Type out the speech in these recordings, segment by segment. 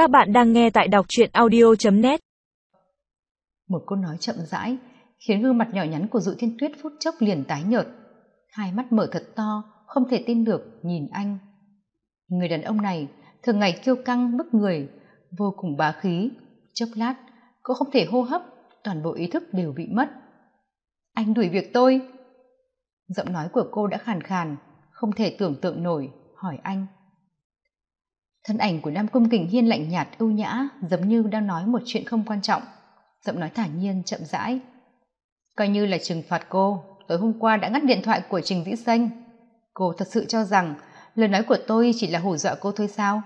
Các bạn đang nghe tại đọc truyện audio.net Một câu nói chậm rãi khiến gương mặt nhỏ nhắn của dụ thiên tuyết phút chốc liền tái nhợt. Hai mắt mở thật to, không thể tin được, nhìn anh. Người đàn ông này thường ngày kiêu căng, bức người, vô cùng bá khí. Chốc lát, cô không thể hô hấp, toàn bộ ý thức đều bị mất. Anh đuổi việc tôi. Giọng nói của cô đã khàn khàn, không thể tưởng tượng nổi, hỏi anh thân ảnh của nam cung kình hiên lạnh nhạt, ưu nhã, giống như đang nói một chuyện không quan trọng. Giọng nói thản nhiên, chậm rãi. Coi như là trừng phạt cô, tối hôm qua đã ngắt điện thoại của trình dĩ xanh. Cô thật sự cho rằng lời nói của tôi chỉ là hù dọa cô thôi sao?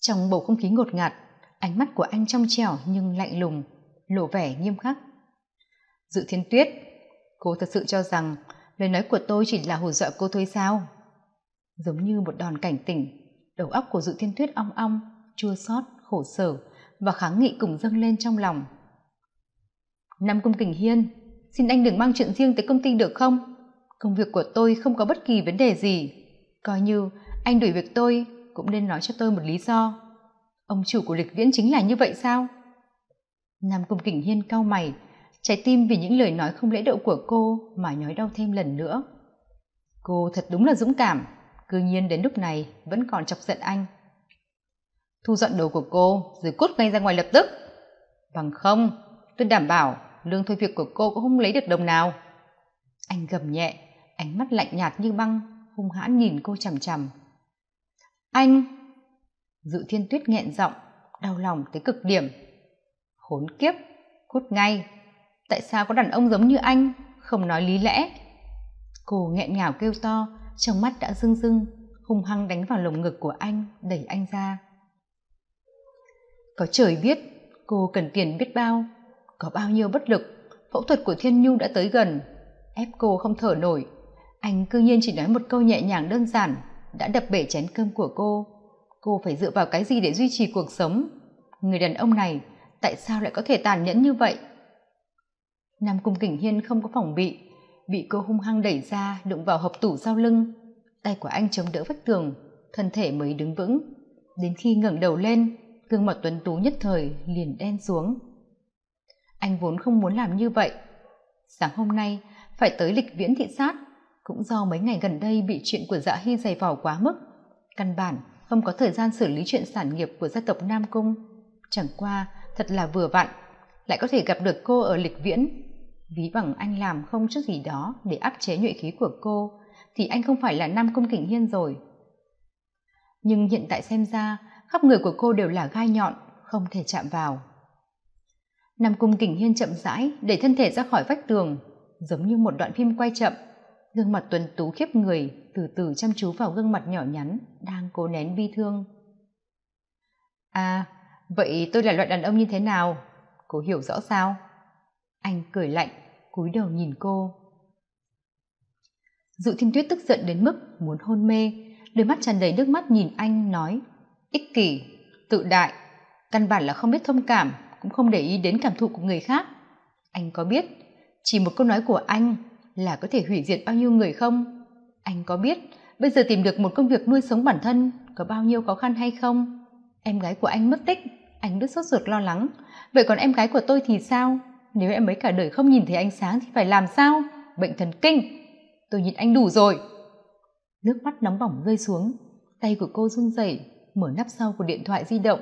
Trong bầu không khí ngột ngạt, ánh mắt của anh trong trẻo nhưng lạnh lùng, lộ vẻ nghiêm khắc. Dự thiên tuyết, cô thật sự cho rằng lời nói của tôi chỉ là hù dọa cô thôi sao? Giống như một đòn cảnh tỉnh, đầu óc của dự thiên tuyết ong ong, chua xót khổ sở và kháng nghị cùng dâng lên trong lòng. Nam cung kình hiên, xin anh đừng mang chuyện riêng tới công ty được không? Công việc của tôi không có bất kỳ vấn đề gì. Coi như anh đuổi việc tôi cũng nên nói cho tôi một lý do. Ông chủ của lịch viễn chính là như vậy sao? Nam cung kình hiên cau mày, trái tim vì những lời nói không lễ độ của cô mà nhói đau thêm lần nữa. Cô thật đúng là dũng cảm cư nhiên đến lúc này vẫn còn chọc giận anh. Thu dọn đồ của cô rồi cút ngay ra ngoài lập tức. Bằng không, tôi đảm bảo lương thôi việc của cô cũng không lấy được đồng nào. Anh gầm nhẹ, ánh mắt lạnh nhạt như băng, hung hãn nhìn cô chằm chằm. Anh! Dự thiên tuyết nghẹn giọng, đau lòng tới cực điểm. Khốn kiếp, cút ngay. Tại sao có đàn ông giống như anh, không nói lý lẽ? Cô nghẹn ngào kêu to trong mắt đã rưng rưng, hung hăng đánh vào lồng ngực của anh, đẩy anh ra. Có trời biết cô cần tiền biết bao, có bao nhiêu bất lực, phẫu thuật của thiên nhu đã tới gần, ép cô không thở nổi. Anh cư nhiên chỉ nói một câu nhẹ nhàng đơn giản, đã đập bể chén cơm của cô. Cô phải dựa vào cái gì để duy trì cuộc sống? Người đàn ông này, tại sao lại có thể tàn nhẫn như vậy? Nam cung kình hiên không có phòng bị bị cô hung hăng đẩy ra, đụng vào hộp tủ sau lưng. Tay của anh chống đỡ vách tường, thân thể mới đứng vững. Đến khi ngẩng đầu lên, gương mặt tuấn tú nhất thời liền đen xuống. Anh vốn không muốn làm như vậy. Sáng hôm nay, phải tới lịch viễn thị sát. Cũng do mấy ngày gần đây bị chuyện của dạ hy dày vò quá mức. Căn bản không có thời gian xử lý chuyện sản nghiệp của gia tộc nam cung. Chẳng qua, thật là vừa vặn, lại có thể gặp được cô ở lịch viễn ví bằng anh làm không chút gì đó để áp chế nhuệ khí của cô, thì anh không phải là nam công kình hiên rồi. Nhưng hiện tại xem ra, khắp người của cô đều là gai nhọn, không thể chạm vào. Nam cung kình hiên chậm rãi để thân thể ra khỏi vách tường, giống như một đoạn phim quay chậm. Gương mặt tuần tú khiếp người, từ từ chăm chú vào gương mặt nhỏ nhắn, đang cố nén bi thương. À vậy tôi là loại đàn ông như thế nào? Cô hiểu rõ sao? Anh cười lạnh, cúi đầu nhìn cô. Dụ thiên tuyết tức giận đến mức muốn hôn mê, đôi mắt tràn đầy nước mắt nhìn anh, nói, ích kỷ, tự đại, căn bản là không biết thông cảm, cũng không để ý đến cảm thụ của người khác. Anh có biết, chỉ một câu nói của anh là có thể hủy diệt bao nhiêu người không? Anh có biết, bây giờ tìm được một công việc nuôi sống bản thân có bao nhiêu khó khăn hay không? Em gái của anh mất tích, anh rất sốt ruột lo lắng, vậy còn em gái của tôi thì sao? Nếu em ấy cả đời không nhìn thấy ánh sáng thì phải làm sao? Bệnh thần kinh. Tôi nhìn anh đủ rồi. Nước mắt nóng bỏng rơi xuống. Tay của cô run rẩy, mở nắp sau của điện thoại di động.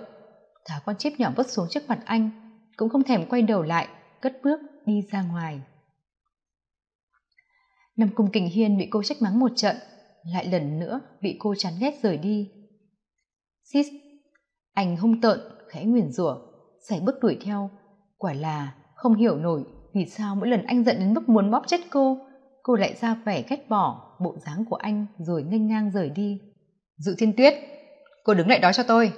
Thả con chip nhỏ vứt xuống trước mặt anh, cũng không thèm quay đầu lại, cất bước đi ra ngoài. Nằm cùng kình hiên bị cô trách mắng một trận, lại lần nữa bị cô chán ghét rời đi. Sis anh hung tợn, khẽ nguyền rủa xảy bước đuổi theo. Quả là không hiểu nổi vì sao mỗi lần anh giận đến mức muốn bóp chết cô cô lại ra vẻ ghét bỏ bộ dáng của anh rồi nghênh ngang rời đi. Dự thiên tuyết, cô đứng lại đó cho tôi.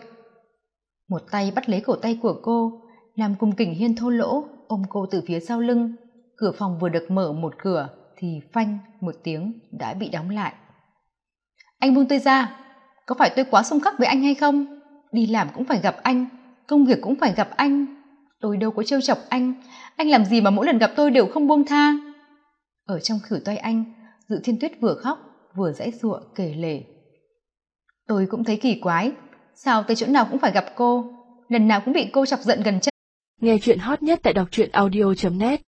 Một tay bắt lấy cổ tay của cô, làm cùng kình hiên thô lỗ, ôm cô từ phía sau lưng. Cửa phòng vừa được mở một cửa thì phanh một tiếng đã bị đóng lại. Anh buông tôi ra, có phải tôi quá xung khắc với anh hay không? Đi làm cũng phải gặp anh, công việc cũng phải gặp anh tôi đâu có trêu chọc anh. Anh làm gì mà mỗi lần gặp tôi đều không buông tha? Ở trong khử tay anh, dự thiên tuyết vừa khóc, vừa dãy giụa, kể lể. Tôi cũng thấy kỳ quái. Sao tới chỗ nào cũng phải gặp cô? Lần nào cũng bị cô chọc giận gần chết nghe chuyện hot nhất tại đọc truyện audio net.